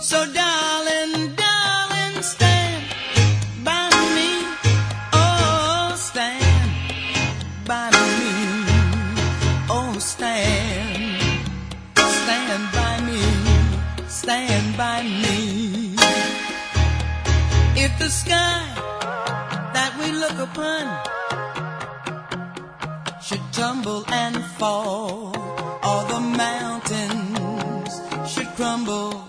So, darling, darling, stand by me. Oh, stand by me. Oh, stand, stand by me. Stand by me. If the sky that we look upon should tumble and fall, or the mountains should crumble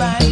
bye.